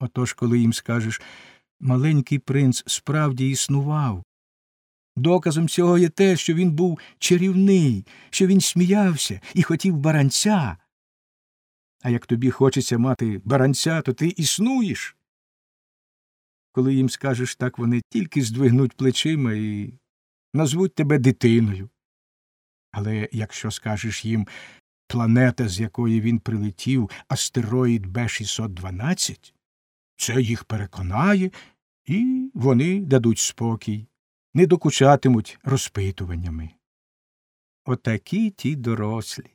Отож, коли їм скажеш маленький принц справді існував. Доказом цього є те, що він був чарівний, що він сміявся і хотів баранця. А як тобі хочеться мати баранця, то ти існуєш. Коли їм скажеш так, вони тільки здвигнуть плечима і назвуть тебе дитиною. Але якщо скажеш їм планета, з якої він прилетів, астероїд Б 612 це їх переконає, і вони дадуть спокій, не докучатимуть розпитуваннями. Отакі ті дорослі.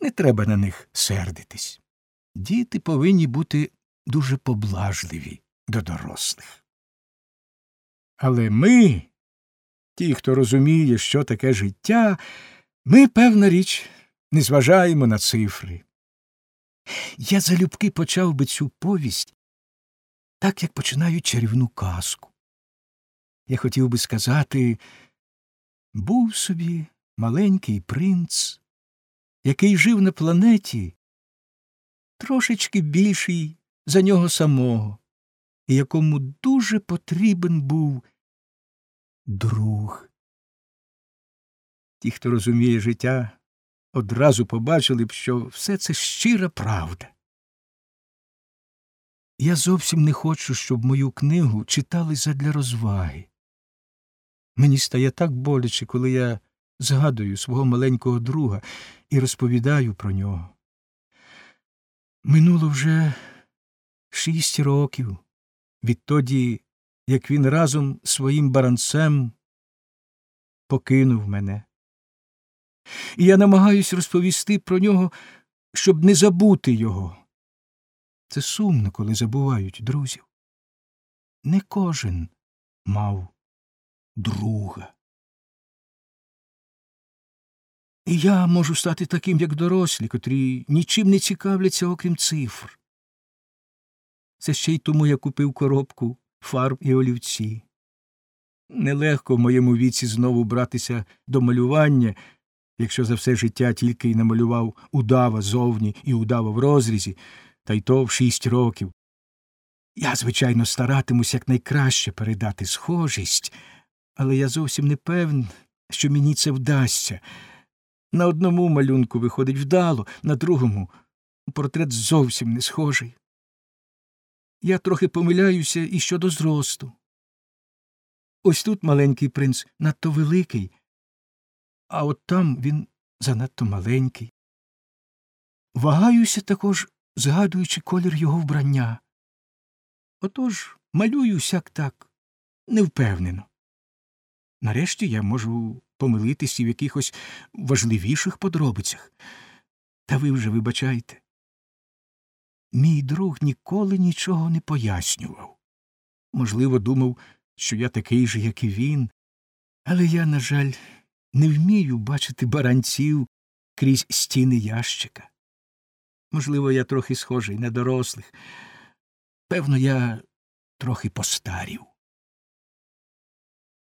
Не треба на них сердитись. Діти повинні бути дуже поблажливі до дорослих. Але ми, ті, хто розуміє, що таке життя, ми, певна річ, не зважаємо на цифри. Я залюбки почав би цю повість так, як починають чарівну казку. Я хотів би сказати був собі маленький принц, який жив на планеті трошечки більший за нього самого, і якому дуже потрібен був друг. Ті, хто розуміє життя, одразу побачили б, що все це щира правда. Я зовсім не хочу, щоб мою книгу читали задля розваги. Мені стає так боляче, коли я згадую свого маленького друга і розповідаю про нього. Минуло вже шість років відтоді, як він разом з своїм баранцем покинув мене. І я намагаюсь розповісти про нього, щоб не забути його. Це сумно, коли забувають друзів. Не кожен мав друга. І я можу стати таким, як дорослі, котрі нічим не цікавляться, окрім цифр. Це ще й тому я купив коробку фарб і олівці. Нелегко в моєму віці знову братися до малювання, якщо за все життя тільки й намалював удава зовні і удава в розрізі, та й то в шість років. Я, звичайно, старатимусь якнайкраще передати схожість, але я зовсім не певен, що мені це вдасться. На одному малюнку виходить вдало, на другому портрет зовсім не схожий. Я трохи помиляюся і щодо зросту. Ось тут маленький принц надто великий, а от там він занадто маленький. Вагаюся також, згадуючи колір його вбрання. Отож малюю сяк так невпевнено. Нарешті я можу помилитися в якихось важливіших подробицях. Та ви вже вибачайте. Мій друг ніколи нічого не пояснював. Можливо, думав, що я такий же, як і він, але я, на жаль, не вмію бачити баранців крізь стіни ящика. Можливо, я трохи схожий на дорослих. Певно, я трохи постарів.